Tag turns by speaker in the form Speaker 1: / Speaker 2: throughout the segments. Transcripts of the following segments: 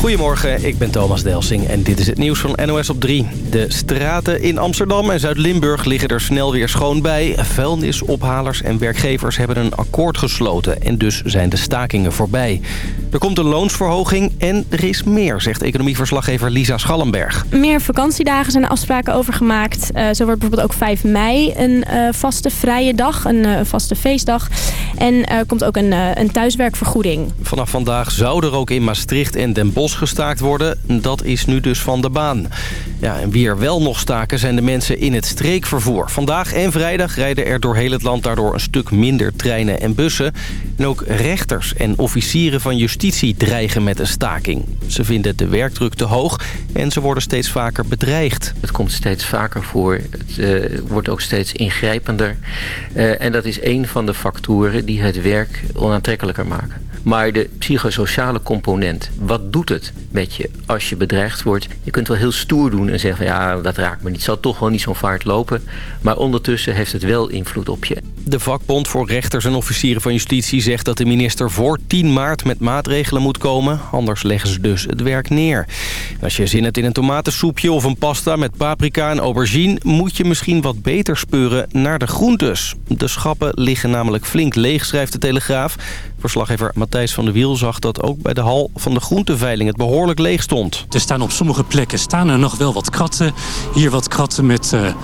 Speaker 1: Goedemorgen, ik ben Thomas Delsing en dit is het nieuws van NOS op 3. De straten in Amsterdam en Zuid-Limburg liggen er snel weer schoon bij. Vuilnisophalers en werkgevers hebben een akkoord gesloten en dus zijn de stakingen voorbij. Er komt een loonsverhoging en er is meer, zegt economieverslaggever Lisa Schallenberg.
Speaker 2: Meer vakantiedagen zijn afspraken over gemaakt. Uh, zo wordt bijvoorbeeld ook 5 mei een uh, vaste vrije dag, een uh, vaste feestdag. En er komt ook een, een thuiswerkvergoeding.
Speaker 1: Vanaf vandaag zou er ook in Maastricht en Den Bosch gestaakt worden. Dat is nu dus van de baan. Ja, en wie er wel nog staken zijn de mensen in het streekvervoer. Vandaag en vrijdag rijden er door heel het land daardoor een stuk minder treinen en bussen. En ook rechters en officieren van justitie dreigen met een staking. Ze vinden de werkdruk te hoog en ze worden steeds vaker bedreigd.
Speaker 3: Het komt steeds vaker voor. Het uh, wordt ook steeds ingrijpender. Uh, en dat is een van de factoren die het werk onaantrekkelijker maken. Maar de psychosociale component, wat doet het met je als je bedreigd wordt? Je kunt wel heel stoer doen en zeggen, ja, dat raakt me niet. Zal toch wel niet zo'n vaart lopen. Maar ondertussen heeft het wel invloed op je.
Speaker 1: De vakbond voor rechters en officieren van justitie zegt dat de minister voor 10 maart met maatregelen moet komen. Anders leggen ze dus het werk neer. als je zin hebt in een tomatensoepje of een pasta met paprika en aubergine... moet je misschien wat beter speuren naar de groentes. De schappen liggen namelijk flink leeg, schrijft de Telegraaf. Verslaggever Matthijs van der Wiel zag dat ook bij de hal van de groenteveiling het behoorlijk leeg stond.
Speaker 4: Er staan op sommige plekken staan er nog wel wat kratten. Hier wat kratten met uh,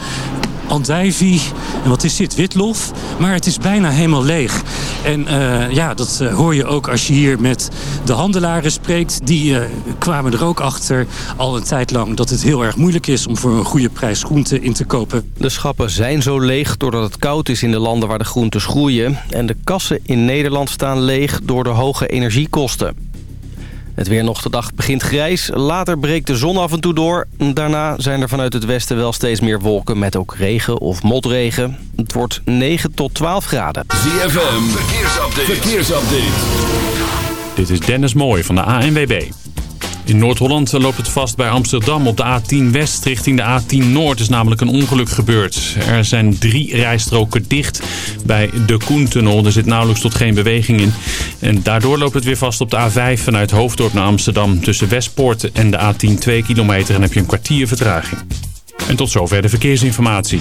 Speaker 4: andijvie. En wat is dit? Witlof. Maar het is bijna helemaal leeg. En uh, ja, dat uh, hoor je ook als je hier met de handelaren spreekt. Die uh, kwamen er ook achter al een tijd lang dat het heel erg moeilijk is om voor een goede prijs groenten in te kopen.
Speaker 1: De schappen zijn zo leeg doordat het koud is in de landen waar de groenten groeien. En de kassen in Nederland staan leeg door de hoge energiekosten. Het weer nog de dag begint grijs. Later breekt de zon af en toe door. Daarna zijn er vanuit het westen wel steeds meer wolken met ook regen of motregen. Het wordt 9 tot 12 graden.
Speaker 5: ZFM, verkeersupdate. verkeersupdate.
Speaker 6: Dit is Dennis Mooij van de ANWB. In Noord-Holland loopt het vast bij Amsterdam op de A10 West richting de A10 Noord is namelijk een ongeluk gebeurd. Er zijn drie rijstroken dicht bij de Koentunnel. Er zit nauwelijks tot geen beweging in. En daardoor loopt het weer vast op de A5 vanuit Hoofddorp naar Amsterdam. Tussen Westpoort en de A10 2 kilometer en heb je een kwartier vertraging. En tot zover de verkeersinformatie.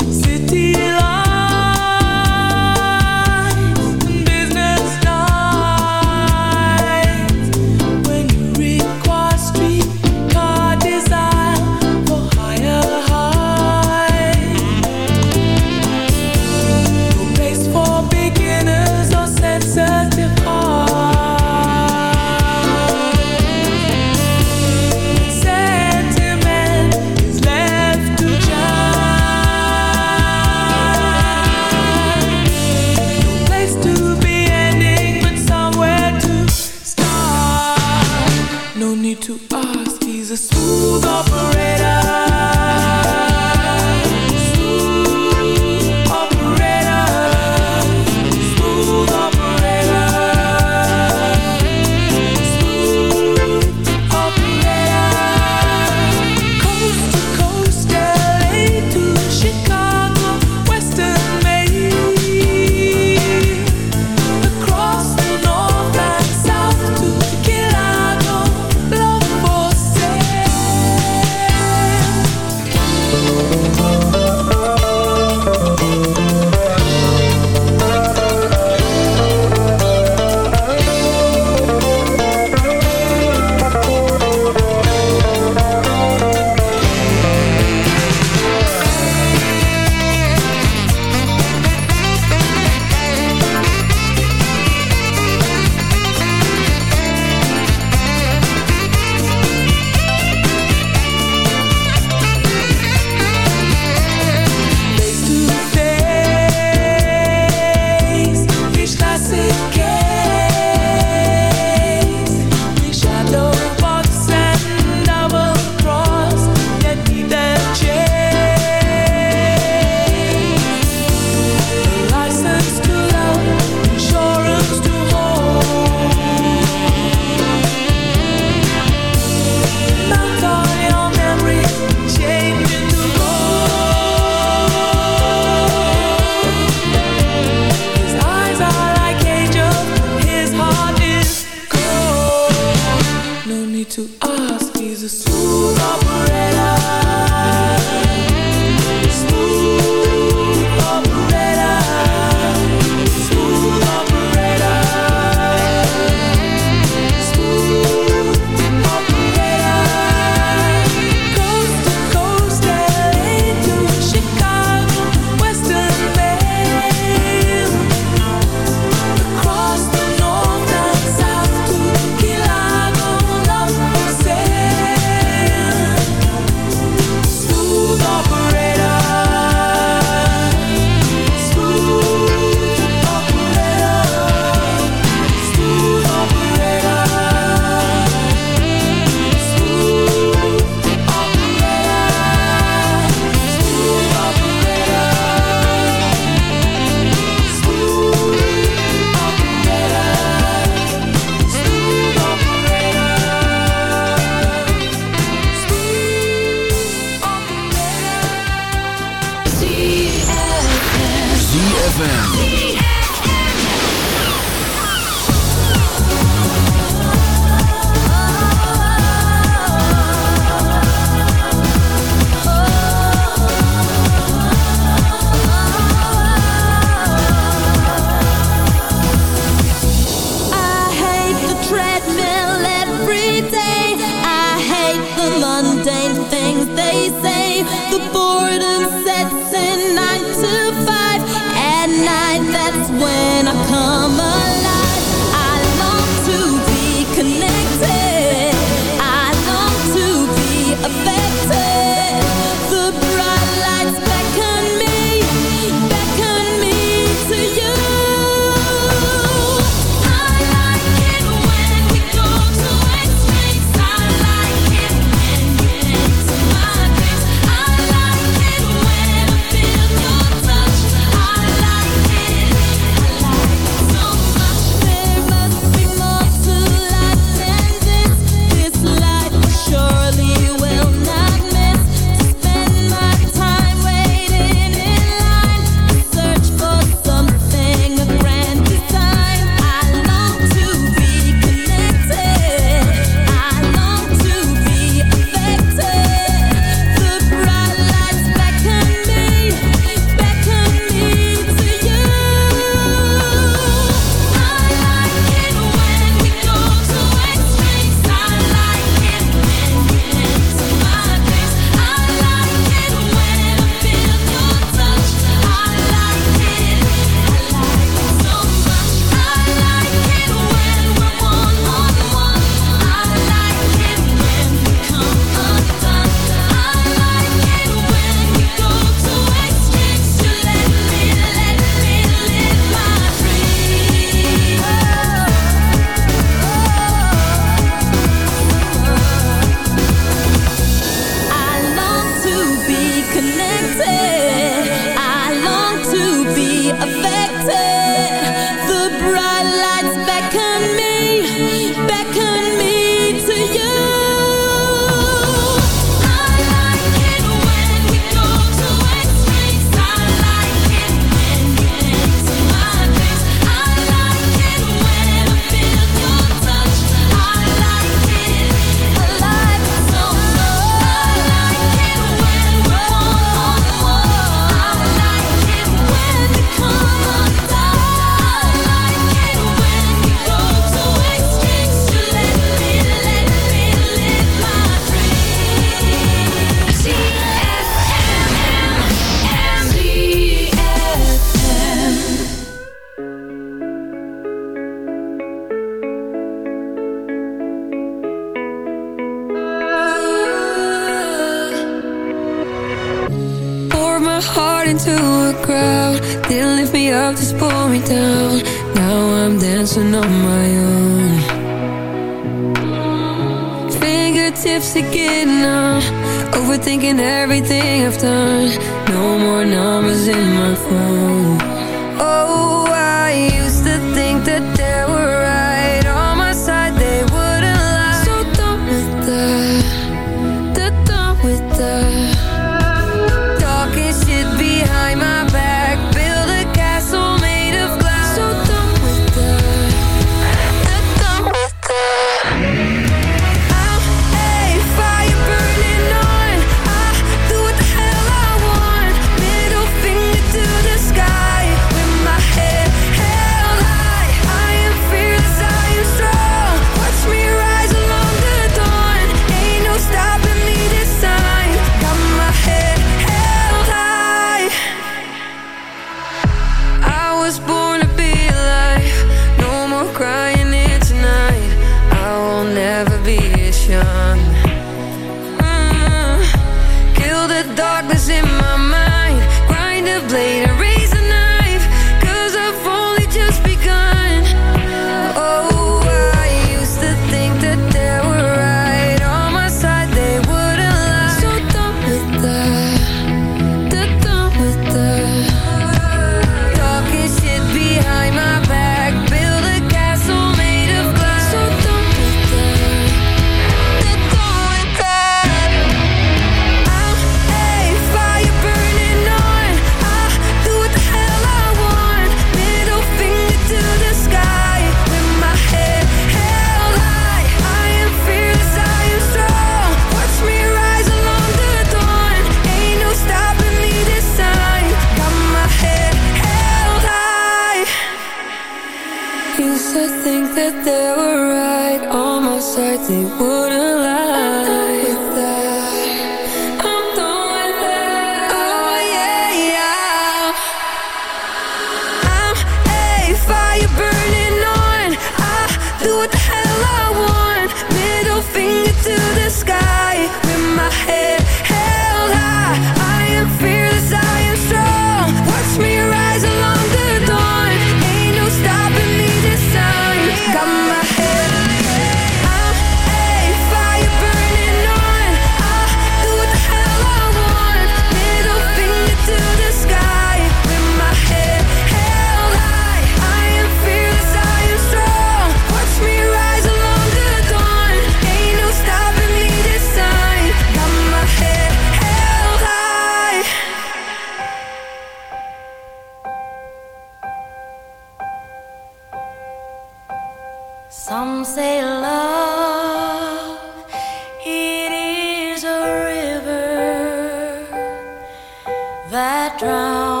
Speaker 7: that
Speaker 8: drowns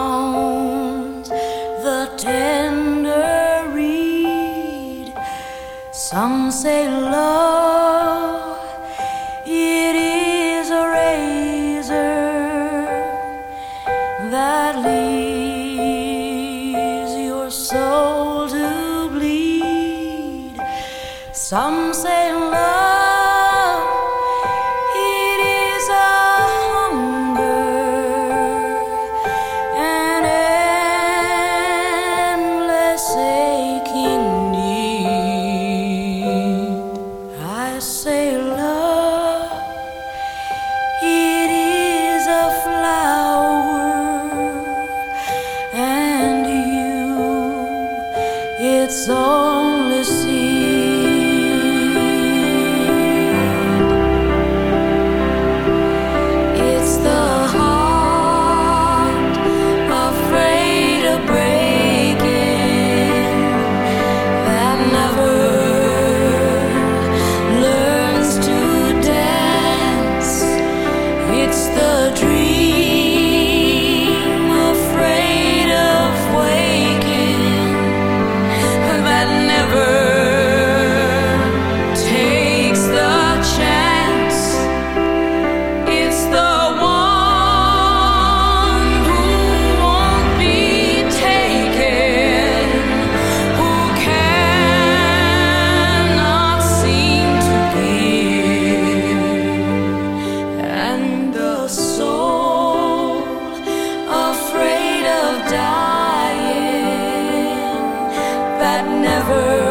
Speaker 8: 106.9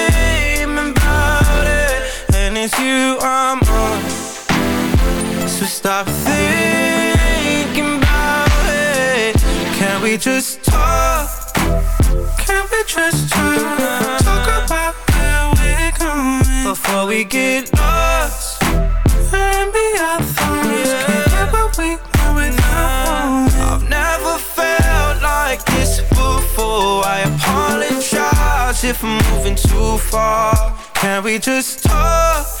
Speaker 9: it, it's you I'm on. So stop thinking about it. Can we just talk? Can we just talk? Talk about where we're going before we get lost. Maybe our thoughts can't get what we want without I've never felt like this before. I apologize if I'm moving too far. Can we just talk?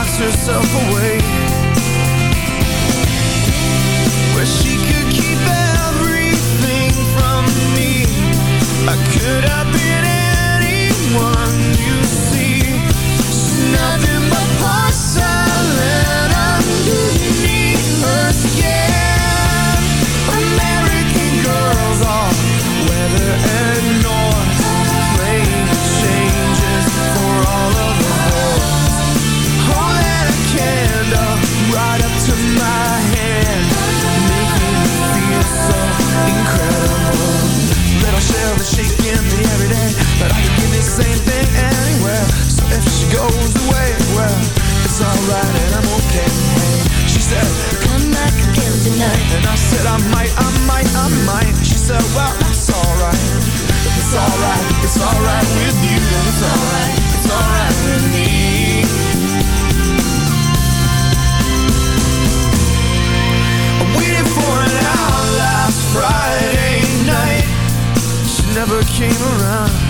Speaker 9: locks herself away. Where she could
Speaker 10: keep everything from me. I could have been anyone you goes away Well, it's alright and I'm okay. She said, come back again tonight. And I said, I might, I might, I might. She said, well, that's alright. It's alright, it's alright with you. And it's alright, it's alright with me. I waited for an hour last Friday night. She never came around.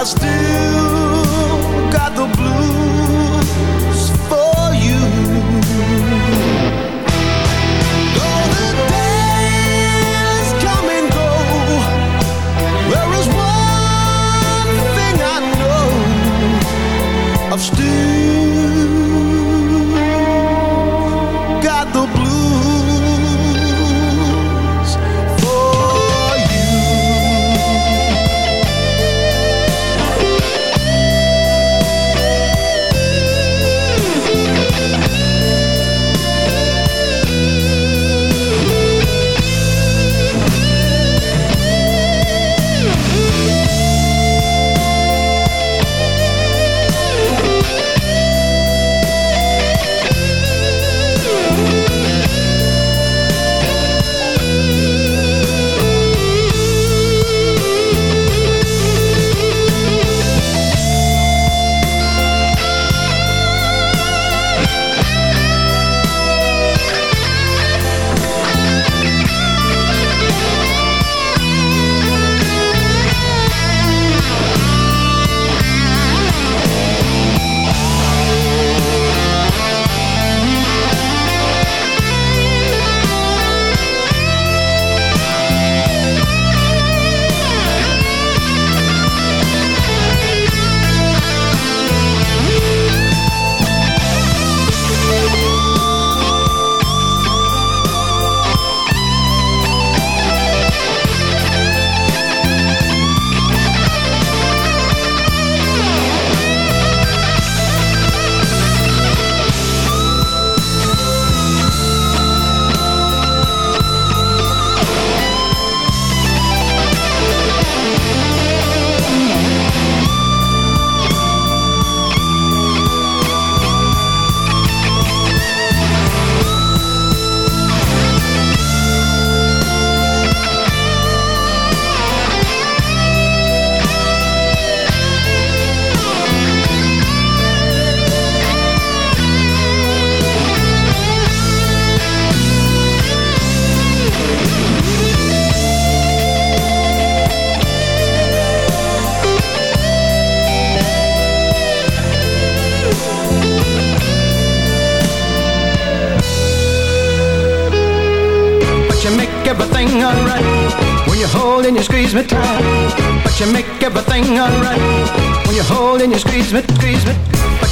Speaker 11: as do.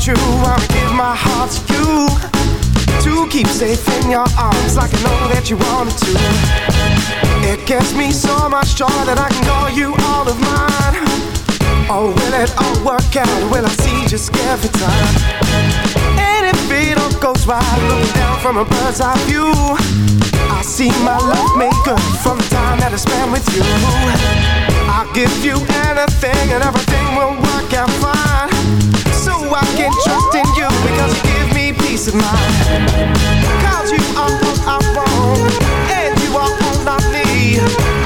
Speaker 12: true, I'll give my heart to you. To keep safe in your arms like I know that you wanted to. It gives me so much joy that I can call you all of mine. Oh, will it all work out? Will I see just every time? And if it all goes right, looking down from a bird's eye view, I see my love made good from the time that I spent with you. I'll give you anything and everything will work out fine. I can trust in you because you give me peace of mind. Cause you are all I want, and you are all I need.